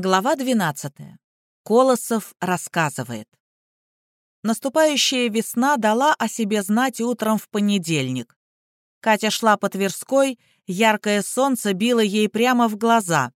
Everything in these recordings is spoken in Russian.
Глава 12. Колосов рассказывает. Наступающая весна дала о себе знать утром в понедельник. Катя шла по Тверской, яркое солнце било ей прямо в глаза.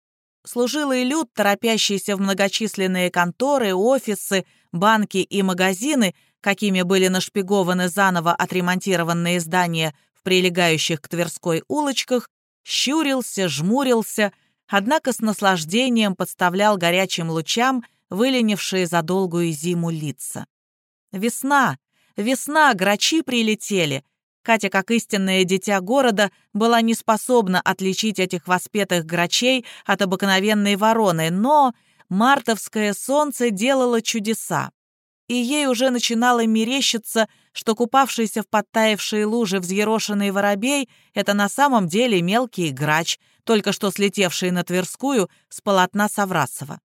Служилый люд, торопящийся в многочисленные конторы, офисы, банки и магазины, какими были нашпигованы заново отремонтированные здания в прилегающих к Тверской улочках, щурился, жмурился, однако с наслаждением подставлял горячим лучам выленившие за долгую зиму лица. Весна, весна, грачи прилетели. Катя, как истинное дитя города, была не способна отличить этих воспетых грачей от обыкновенной вороны, но мартовское солнце делало чудеса. И ей уже начинало мерещиться, что купавшийся в подтаявшие лужи взъерошенный воробей — это на самом деле мелкий грач, только что слетевший на Тверскую с полотна Саврасова.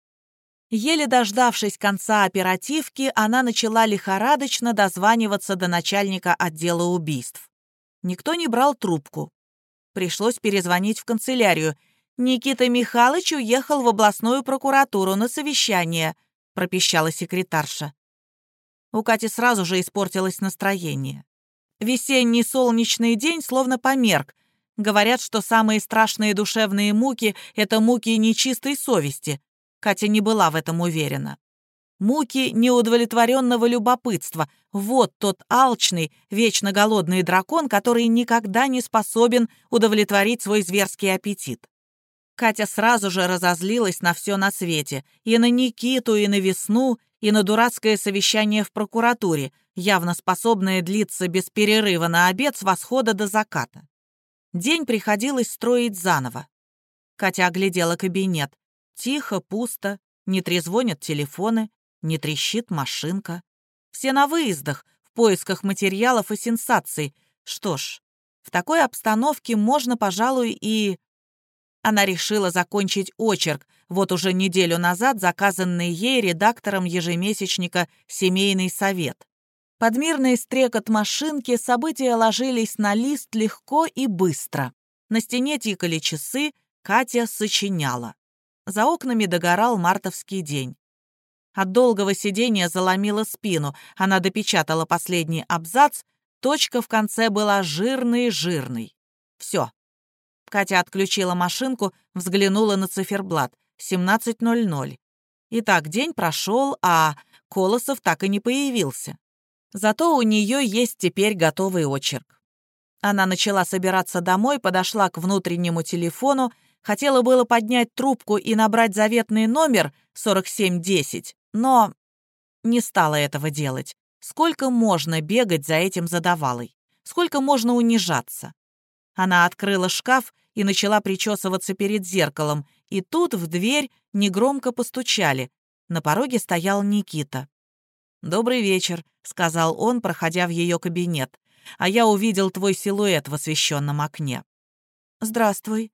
Еле дождавшись конца оперативки, она начала лихорадочно дозваниваться до начальника отдела убийств. Никто не брал трубку. Пришлось перезвонить в канцелярию. «Никита Михайлович уехал в областную прокуратуру на совещание», — пропищала секретарша. У Кати сразу же испортилось настроение. Весенний солнечный день словно померк. Говорят, что самые страшные душевные муки — это муки нечистой совести. Катя не была в этом уверена. Муки неудовлетворенного любопытства. Вот тот алчный, вечно голодный дракон, который никогда не способен удовлетворить свой зверский аппетит. Катя сразу же разозлилась на все на свете. И на Никиту, и на весну, и на дурацкое совещание в прокуратуре, явно способное длиться без перерыва на обед с восхода до заката. День приходилось строить заново. Катя оглядела кабинет. Тихо, пусто, не трезвонят телефоны, не трещит машинка. Все на выездах, в поисках материалов и сенсаций. Что ж, в такой обстановке можно, пожалуй, и она решила закончить очерк, вот уже неделю назад заказанный ей редактором ежемесячника «Семейный совет». Под мирный стрекот машинки события ложились на лист легко и быстро. На стене тикали часы, Катя сочиняла. За окнами догорал мартовский день. От долгого сидения заломила спину, она допечатала последний абзац, точка в конце была жирный-жирный. Все, Катя отключила машинку, взглянула на циферблат. 17.00. Итак, день прошел, а Колосов так и не появился. Зато у нее есть теперь готовый очерк. Она начала собираться домой, подошла к внутреннему телефону, хотела было поднять трубку и набрать заветный номер 4710, но не стала этого делать. Сколько можно бегать за этим задавалой? Сколько можно унижаться? Она открыла шкаф и начала причесываться перед зеркалом, и тут в дверь негромко постучали. На пороге стоял Никита. «Добрый вечер», — сказал он, проходя в ее кабинет. «А я увидел твой силуэт в освещенном окне». «Здравствуй».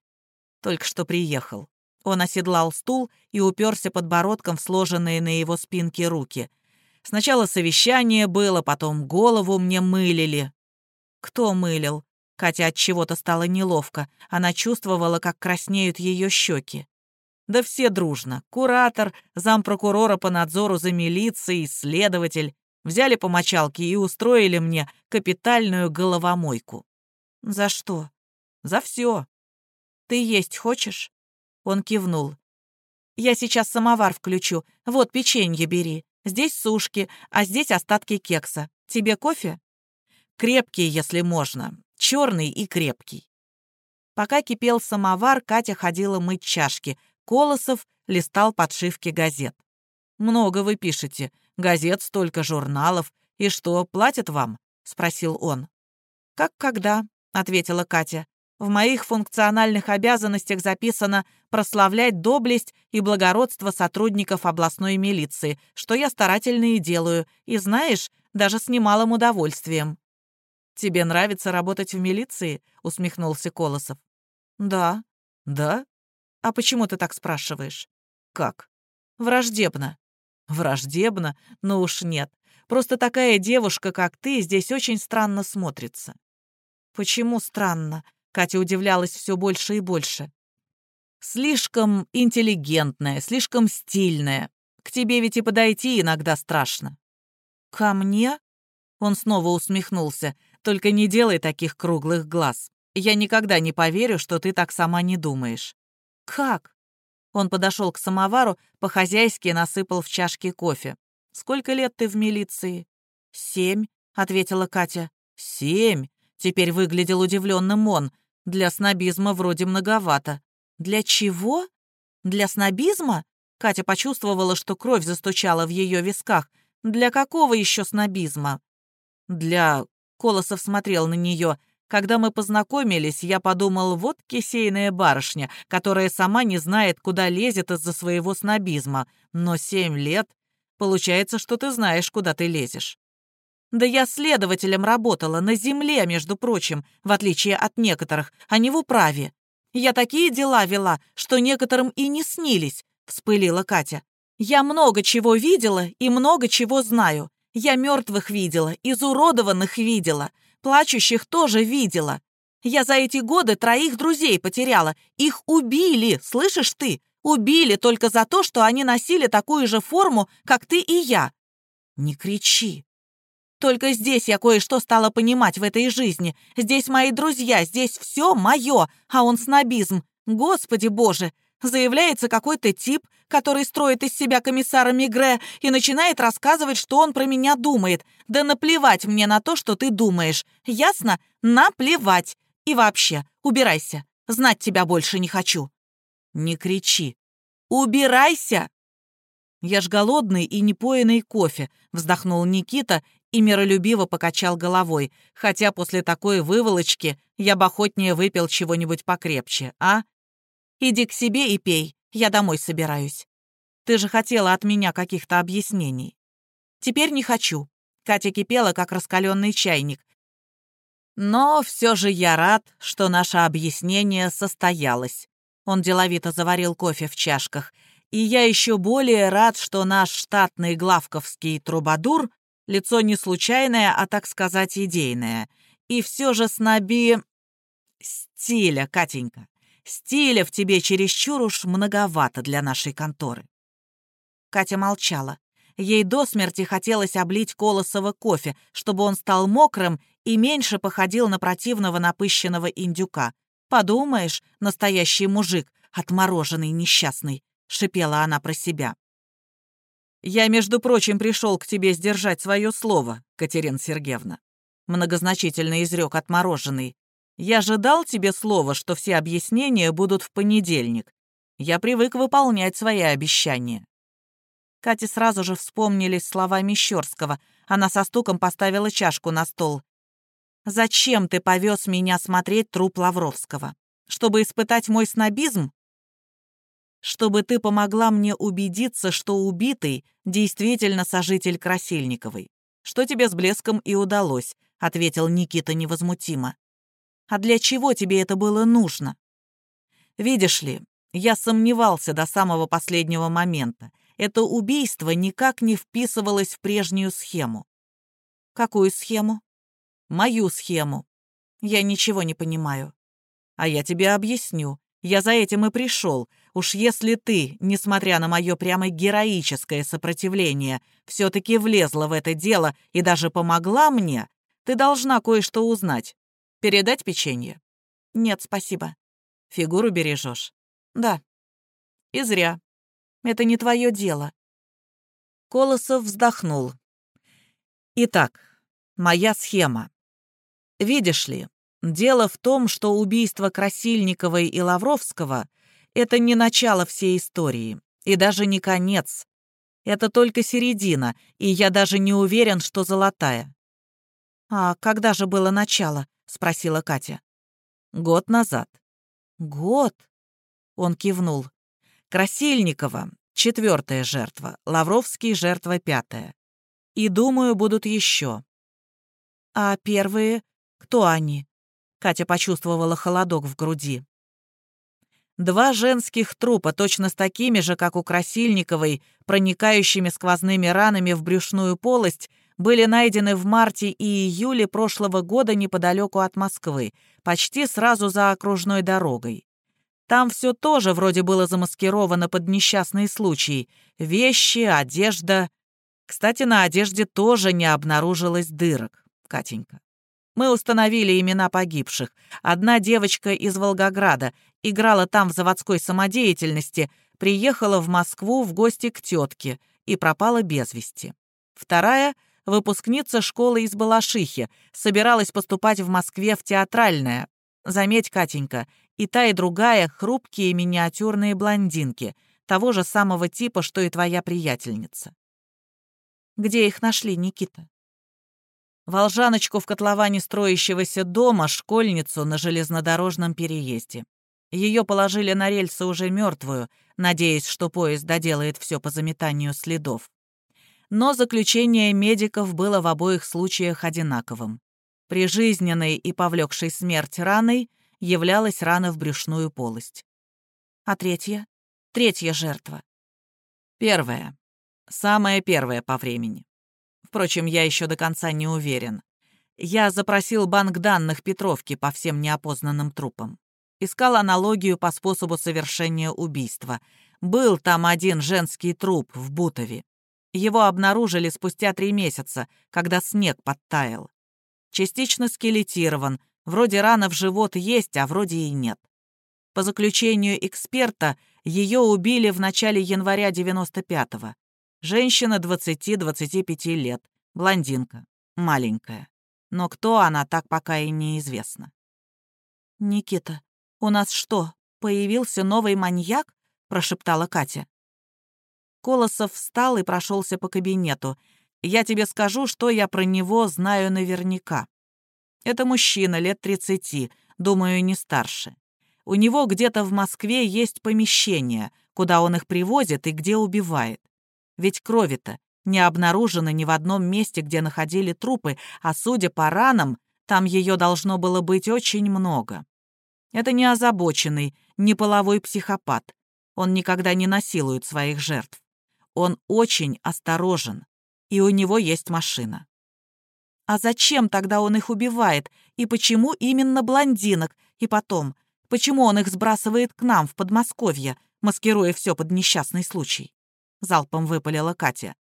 Только что приехал. Он оседлал стул и уперся подбородком в сложенные на его спинке руки. Сначала совещание было, потом голову мне мылили. «Кто мылил?» Катя от чего-то стало неловко. Она чувствовала, как краснеют ее щеки. Да все дружно. Куратор, зампрокурора по надзору за милицией, следователь. Взяли по мочалке и устроили мне капитальную головомойку. За что? За все. Ты есть хочешь? Он кивнул. Я сейчас самовар включу. Вот печенье бери. Здесь сушки, а здесь остатки кекса. Тебе кофе? Крепкий, если можно черный и крепкий. Пока кипел самовар, Катя ходила мыть чашки. Колосов листал подшивки газет. «Много вы пишете. Газет столько, журналов. И что, платят вам?» — спросил он. «Как когда?» — ответила Катя. «В моих функциональных обязанностях записано прославлять доблесть и благородство сотрудников областной милиции, что я старательно и делаю, и, знаешь, даже с немалым удовольствием». «Тебе нравится работать в милиции?» — усмехнулся Колосов. «Да». «Да? А почему ты так спрашиваешь?» «Как?» «Враждебно». «Враждебно? Ну уж нет. Просто такая девушка, как ты, здесь очень странно смотрится». «Почему странно?» — Катя удивлялась все больше и больше. Слишком интеллигентная, слишком стильная. К тебе ведь и подойти иногда страшно». «Ко мне?» Он снова усмехнулся. «Только не делай таких круглых глаз. Я никогда не поверю, что ты так сама не думаешь». «Как?» Он подошел к самовару, по-хозяйски насыпал в чашки кофе. «Сколько лет ты в милиции?» «Семь», — ответила Катя. «Семь?» — теперь выглядел удивленным он. «Для снобизма вроде многовато». «Для чего? Для снобизма?» Катя почувствовала, что кровь застучала в ее висках. «Для какого еще снобизма?» «Для...» — Колосов смотрел на нее. «Когда мы познакомились, я подумал, вот кисейная барышня, которая сама не знает, куда лезет из-за своего снобизма. Но семь лет... Получается, что ты знаешь, куда ты лезешь». «Да я следователем работала, на земле, между прочим, в отличие от некоторых, а не в управе. Я такие дела вела, что некоторым и не снились», — вспылила Катя. «Я много чего видела и много чего знаю. Я мертвых видела, изуродованных видела, плачущих тоже видела. Я за эти годы троих друзей потеряла. Их убили, слышишь ты? Убили только за то, что они носили такую же форму, как ты и я. Не кричи. Только здесь я кое-что стала понимать в этой жизни. Здесь мои друзья, здесь все мое, а он снобизм. Господи боже! Заявляется какой-то тип, который строит из себя комиссара Мигре и начинает рассказывать, что он про меня думает. Да наплевать мне на то, что ты думаешь. Ясно? Наплевать. И вообще, убирайся. Знать тебя больше не хочу. Не кричи. Убирайся! «Я ж голодный и непоенный кофе», — вздохнул Никита и миролюбиво покачал головой, хотя после такой выволочки я бы охотнее выпил чего-нибудь покрепче, а? Иди к себе и пей, я домой собираюсь. Ты же хотела от меня каких-то объяснений. Теперь не хочу. Катя кипела, как раскаленный чайник. Но все же я рад, что наше объяснение состоялось. Он деловито заварил кофе в чашках. И я еще более рад, что наш штатный главковский трубадур Лицо не случайное, а, так сказать, идейное. И все же сноби... Стиля, Катенька. Стиля в тебе чересчур уж многовато для нашей конторы. Катя молчала. Ей до смерти хотелось облить Колосова кофе, чтобы он стал мокрым и меньше походил на противного напыщенного индюка. «Подумаешь, настоящий мужик, отмороженный несчастный», — шипела она про себя. «Я, между прочим, пришел к тебе сдержать свое слово, Катерина Сергеевна», многозначительно изрек отмороженный. «Я же дал тебе слово, что все объяснения будут в понедельник. Я привык выполнять свои обещания». Кате сразу же вспомнились слова Мещерского. Она со стуком поставила чашку на стол. «Зачем ты повез меня смотреть труп Лавровского? Чтобы испытать мой снобизм? чтобы ты помогла мне убедиться, что убитый действительно сожитель Красильниковой. Что тебе с блеском и удалось», — ответил Никита невозмутимо. «А для чего тебе это было нужно?» «Видишь ли, я сомневался до самого последнего момента. Это убийство никак не вписывалось в прежнюю схему». «Какую схему?» «Мою схему. Я ничего не понимаю». «А я тебе объясню. Я за этим и пришел. Уж если ты, несмотря на мое прямо героическое сопротивление, все-таки влезла в это дело и даже помогла мне, ты должна кое-что узнать. Передать печенье? Нет, спасибо. Фигуру бережешь? Да. И зря. Это не твое дело. Колосов вздохнул. Итак, моя схема. Видишь ли, Дело в том, что убийство Красильниковой и Лавровского — это не начало всей истории, и даже не конец. Это только середина, и я даже не уверен, что золотая. «А когда же было начало?» — спросила Катя. «Год назад». «Год?» — он кивнул. «Красильникова — четвертая жертва, Лавровский — жертва пятая. И, думаю, будут еще». «А первые? Кто они?» Катя почувствовала холодок в груди. Два женских трупа, точно с такими же, как у Красильниковой, проникающими сквозными ранами в брюшную полость, были найдены в марте и июле прошлого года неподалеку от Москвы, почти сразу за окружной дорогой. Там все тоже вроде было замаскировано под несчастные случаи. Вещи, одежда. Кстати, на одежде тоже не обнаружилось дырок, Катенька. Мы установили имена погибших. Одна девочка из Волгограда играла там в заводской самодеятельности, приехала в Москву в гости к тетке и пропала без вести. Вторая — выпускница школы из Балашихи, собиралась поступать в Москве в театральное. Заметь, Катенька, и та, и другая — хрупкие миниатюрные блондинки, того же самого типа, что и твоя приятельница. Где их нашли, Никита? Волжаночку в котловане строящегося дома, школьницу на железнодорожном переезде. Ее положили на рельсы уже мертвую, надеясь, что поезд доделает все по заметанию следов. Но заключение медиков было в обоих случаях одинаковым. Прижизненной и повлекшей смерть раной являлась рана в брюшную полость. А третья? Третья жертва. Первая. Самая первая по времени. Впрочем, я еще до конца не уверен. Я запросил банк данных Петровки по всем неопознанным трупам. Искал аналогию по способу совершения убийства. Был там один женский труп в Бутове. Его обнаружили спустя три месяца, когда снег подтаял. Частично скелетирован, Вроде рана в живот есть, а вроде и нет. По заключению эксперта, ее убили в начале января 95-го. Женщина 20-25 лет, блондинка, маленькая. Но кто она, так пока и неизвестно. «Никита, у нас что, появился новый маньяк?» — прошептала Катя. Колосов встал и прошелся по кабинету. «Я тебе скажу, что я про него знаю наверняка. Это мужчина лет 30, думаю, не старше. У него где-то в Москве есть помещение, куда он их привозит и где убивает. Ведь крови-то не обнаружено ни в одном месте, где находили трупы, а судя по ранам, там ее должно было быть очень много. Это не озабоченный, не половой психопат. Он никогда не насилует своих жертв. Он очень осторожен, и у него есть машина. А зачем тогда он их убивает? И почему именно блондинок? И потом, почему он их сбрасывает к нам в Подмосковье, маскируя все под несчастный случай? Залпом выпалила Катя.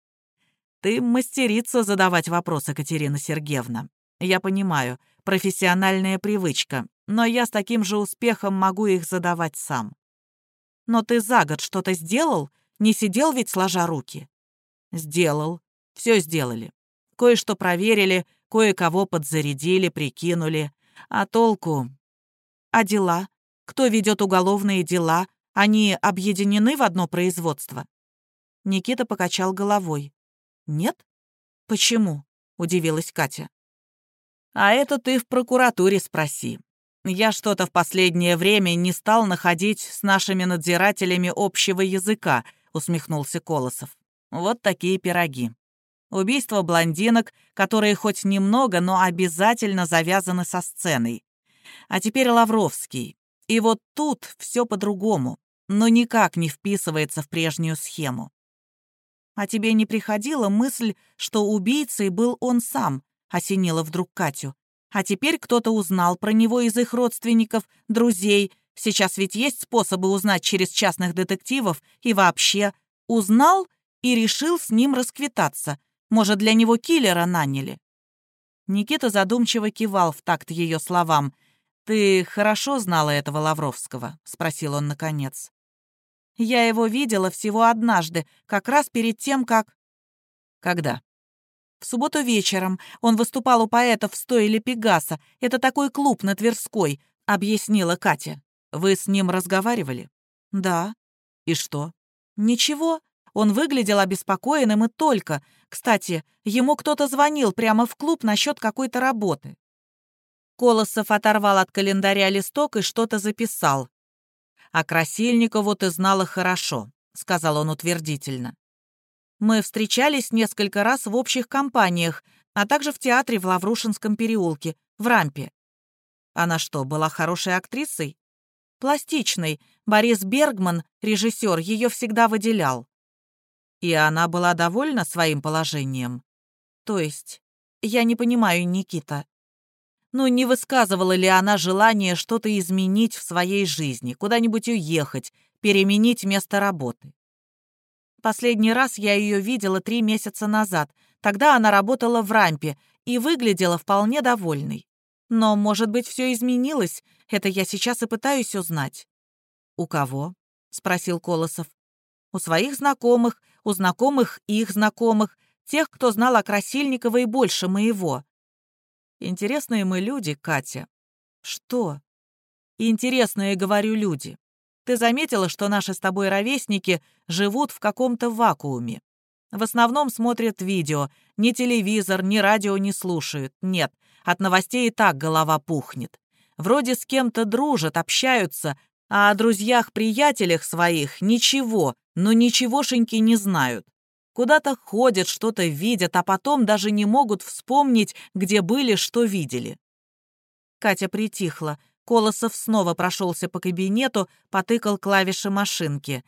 Ты мастерица задавать вопросы, Катерина Сергеевна. Я понимаю, профессиональная привычка, но я с таким же успехом могу их задавать сам. Но ты за год что-то сделал? Не сидел ведь сложа руки? Сделал. Все сделали. Кое-что проверили, кое-кого подзарядили, прикинули. А толку? А дела? Кто ведет уголовные дела? Они объединены в одно производство? Никита покачал головой. Нет? Почему? Удивилась Катя. А это ты в прокуратуре спроси. Я что-то в последнее время не стал находить с нашими надзирателями общего языка, усмехнулся Колосов. Вот такие пироги. Убийство блондинок, которые хоть немного, но обязательно завязаны со сценой. А теперь Лавровский. И вот тут все по-другому, но никак не вписывается в прежнюю схему. «А тебе не приходила мысль, что убийцей был он сам?» — осенила вдруг Катю. «А теперь кто-то узнал про него из их родственников, друзей. Сейчас ведь есть способы узнать через частных детективов и вообще. Узнал и решил с ним расквитаться. Может, для него киллера наняли?» Никита задумчиво кивал в такт ее словам. «Ты хорошо знала этого Лавровского?» — спросил он наконец. «Я его видела всего однажды, как раз перед тем, как...» «Когда?» «В субботу вечером. Он выступал у поэтов в стойле Пегаса. Это такой клуб на Тверской», — объяснила Катя. «Вы с ним разговаривали?» «Да». «И что?» «Ничего. Он выглядел обеспокоенным и только. Кстати, ему кто-то звонил прямо в клуб насчет какой-то работы. Колосов оторвал от календаря листок и что-то записал. «А Красильникову ты знала хорошо», — сказал он утвердительно. «Мы встречались несколько раз в общих компаниях, а также в театре в Лаврушинском переулке, в Рампе. Она что, была хорошей актрисой? Пластичной. Борис Бергман, режиссер, ее всегда выделял. И она была довольна своим положением? То есть, я не понимаю, Никита. Ну, не высказывала ли она желание что-то изменить в своей жизни, куда-нибудь уехать, переменить место работы? Последний раз я ее видела три месяца назад. Тогда она работала в рампе и выглядела вполне довольной. Но, может быть, все изменилось? Это я сейчас и пытаюсь узнать. «У кого?» — спросил Колосов. «У своих знакомых, у знакомых их знакомых, тех, кто знал о Красильниковой больше моего. Интересные мы люди, Катя». «Что?» «Интересные, говорю, люди. Ты заметила, что наши с тобой ровесники живут в каком-то вакууме? В основном смотрят видео, ни телевизор, ни радио не слушают. Нет, от новостей и так голова пухнет. Вроде с кем-то дружат, общаются, а о друзьях-приятелях своих ничего, но ничегошеньки не знают. Куда-то ходят, что-то видят, а потом даже не могут вспомнить, где были, что видели. Катя притихла. Колосов снова прошелся по кабинету, потыкал клавиши машинки.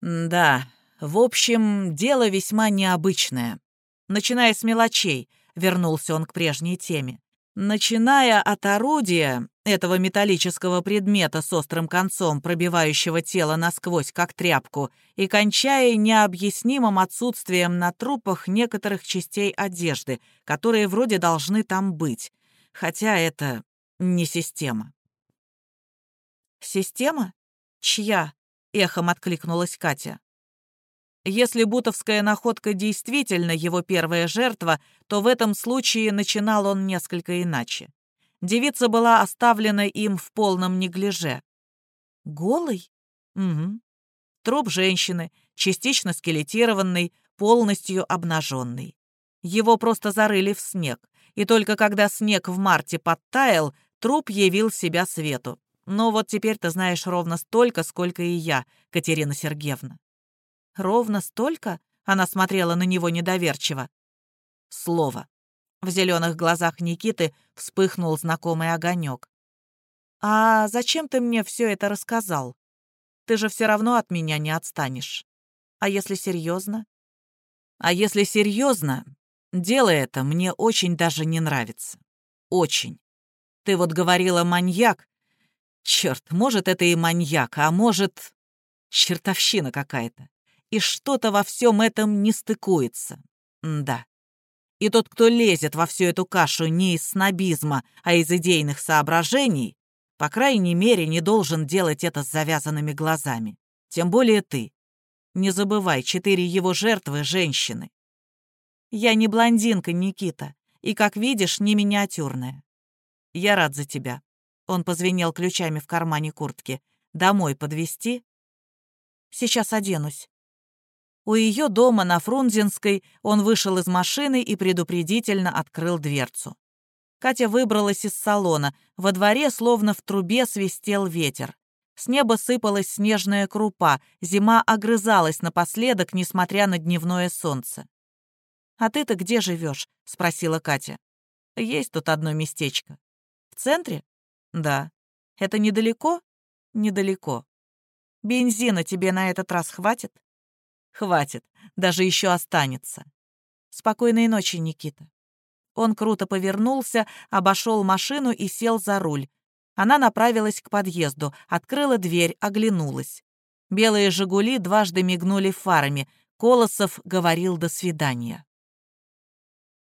«Да, в общем, дело весьма необычное. Начиная с мелочей», — вернулся он к прежней теме. «Начиная от орудия, этого металлического предмета с острым концом, пробивающего тело насквозь, как тряпку, и кончая необъяснимым отсутствием на трупах некоторых частей одежды, которые вроде должны там быть. Хотя это не система. «Система? Чья?» — эхом откликнулась Катя. Если бутовская находка действительно его первая жертва, то в этом случае начинал он несколько иначе. Девица была оставлена им в полном неглиже. Голый? Угу. Труп женщины, частично скелетированный, полностью обнаженный. Его просто зарыли в снег, и только когда снег в марте подтаял, Труп явил себя свету. Но вот теперь ты знаешь ровно столько, сколько и я, Катерина Сергеевна. Ровно столько? Она смотрела на него недоверчиво. Слово. В зеленых глазах Никиты вспыхнул знакомый огонек. «А зачем ты мне все это рассказал? Ты же все равно от меня не отстанешь. А если серьезно? А если серьезно, дело это мне очень даже не нравится. Очень. Ты вот говорила маньяк. Черт, может, это и маньяк, а может... Чертовщина какая-то. И что-то во всем этом не стыкуется. М да. И тот, кто лезет во всю эту кашу не из снобизма, а из идейных соображений, по крайней мере, не должен делать это с завязанными глазами. Тем более ты. Не забывай, четыре его жертвы — женщины. Я не блондинка, Никита, и, как видишь, не миниатюрная. Я рад за тебя». Он позвенел ключами в кармане куртки. «Домой подвезти?» «Сейчас оденусь». У ее дома на Фрунзенской он вышел из машины и предупредительно открыл дверцу. Катя выбралась из салона. Во дворе, словно в трубе, свистел ветер. С неба сыпалась снежная крупа, зима огрызалась напоследок, несмотря на дневное солнце. «А ты-то где живешь? спросила Катя. «Есть тут одно местечко центре? Да. Это недалеко? Недалеко. Бензина тебе на этот раз хватит? Хватит. Даже еще останется. Спокойной ночи, Никита. Он круто повернулся, обошел машину и сел за руль. Она направилась к подъезду, открыла дверь, оглянулась. Белые «Жигули» дважды мигнули фарами. Колосов говорил «до свидания».